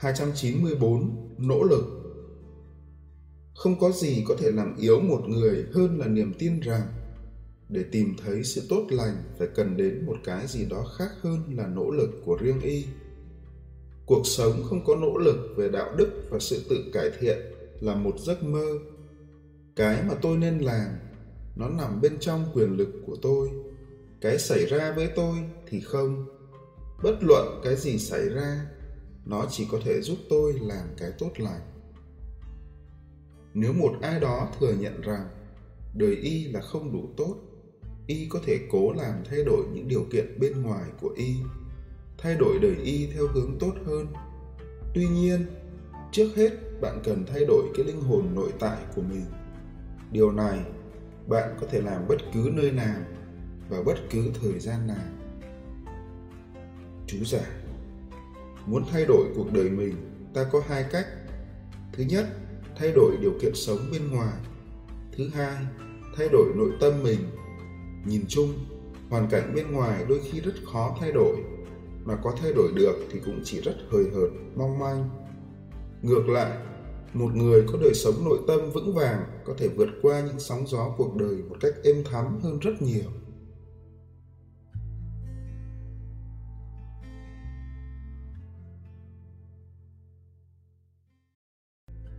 294 Nỗ lực Không có gì có thể làm yếu một người hơn là niềm tin rằng để tìm thấy sự tốt lành phải cần đến một cái gì đó khác hơn là nỗ lực của riêng y. Cuộc sống không có nỗ lực về đạo đức và sự tự cải thiện là một giấc mơ. Cái mà tôi nên làm, nó nằm bên trong quyền lực của tôi. Cái xảy ra với tôi thì không. Bất luận cái gì xảy ra nó chỉ có thể giúp tôi làm cái tốt lành. Nếu một ai đó thừa nhận rằng đời y là không đủ tốt, y có thể cố làm thay đổi những điều kiện bên ngoài của y, thay đổi đời y theo hướng tốt hơn. Tuy nhiên, trước hết bạn cần thay đổi cái linh hồn nội tại của mình. Điều này bạn có thể làm bất cứ nơi nào và bất cứ thời gian nào. Chú giải muốn thay đổi cuộc đời mình, ta có hai cách. Thứ nhất, thay đổi điều kiện sống bên ngoài. Thứ hai, thay đổi nội tâm mình. Nhìn chung, hoàn cảnh bên ngoài đôi khi rất khó thay đổi. Mà có thay đổi được thì cũng chỉ rất hời hợt, mong manh. Ngược lại, một người có đời sống nội tâm vững vàng có thể vượt qua những sóng gió cuộc đời một cách êm thắm hơn rất nhiều.